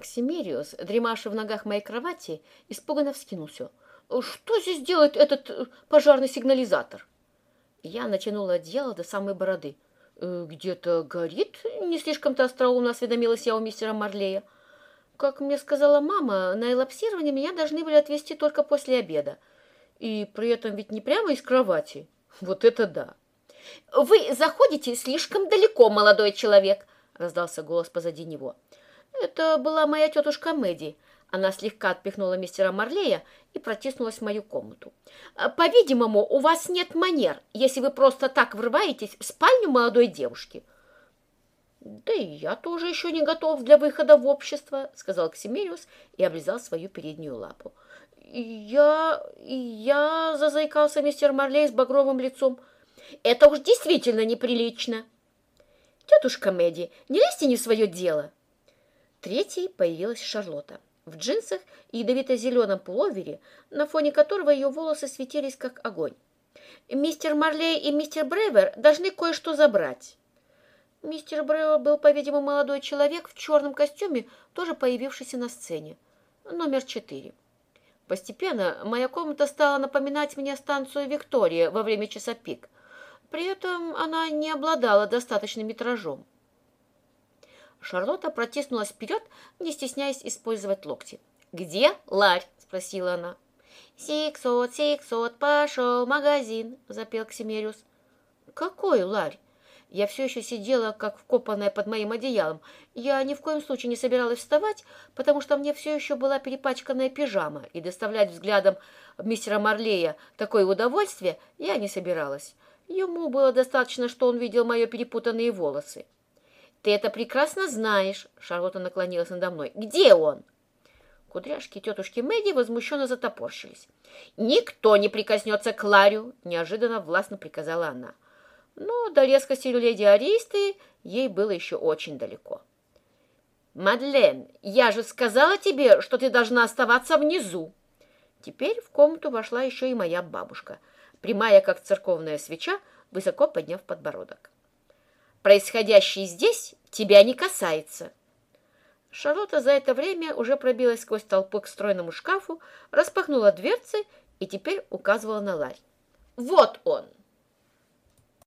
Ксимериус, дремавший в ногах моей кровати, испуганно вскинулся. «Что здесь делает этот э, пожарный сигнализатор?» Я натянула одеяло до самой бороды. «Э, «Где-то горит?» — не слишком-то остроумно осведомилась я у мистера Марлея. «Как мне сказала мама, на элапсирование меня должны были отвезти только после обеда. И при этом ведь не прямо из кровати. Вот это да!» «Вы заходите слишком далеко, молодой человек!» — раздался голос позади него. Это была моя тетушка Мэдди. Она слегка отпихнула мистера Марлея и протиснулась в мою комнату. «По-видимому, у вас нет манер, если вы просто так врываетесь в спальню молодой девушки». «Да и я тоже еще не готов для выхода в общество», — сказал Ксимериус и облизал свою переднюю лапу. «Я... я...» — зазаикался мистер Марлей с багровым лицом. «Это уж действительно неприлично». «Тетушка Мэдди, не лезьте не в свое дело». Третьей появилась Шарлотта в джинсах и ядовито-зеленом пуловере, на фоне которого ее волосы светились как огонь. «Мистер Марлей и мистер Брейвер должны кое-что забрать». Мистер Брейвер был, по-видимому, молодой человек в черном костюме, тоже появившийся на сцене. Номер четыре. Постепенно моя комната стала напоминать мне станцию Виктория во время часа пик. При этом она не обладала достаточным метражом. Шарлотта протиснулась вперед, не стесняясь использовать локти. «Где ларь?» – спросила она. «Сиксот, сиксот, пошел магазин!» – запел Ксимериус. «Какой ларь?» Я все еще сидела, как вкопанная под моим одеялом. Я ни в коем случае не собиралась вставать, потому что мне все еще была перепачканная пижама, и доставлять взглядом мистера Марлея такое удовольствие я не собиралась. Ему было достаточно, что он видел мои перепутанные волосы. Ты это прекрасно знаешь, Шарлотта наклонилась надо мной. Где он? Кудряшки тетушки Мэдди возмущенно затопорщились. «Никто не прикоснется к Ларю!» – неожиданно властно приказала она. Но до резкости леди Аристы ей было еще очень далеко. «Мадлен, я же сказала тебе, что ты должна оставаться внизу!» Теперь в комнату вошла еще и моя бабушка, прямая, как церковная свеча, высоко подняв подбородок. Происходящее здесь тебя не касается. Шарлотта за это время уже пробилась сквозь толпу к стройному шкафу, распахнула дверцы и теперь указывала на ларь. «Вот он!»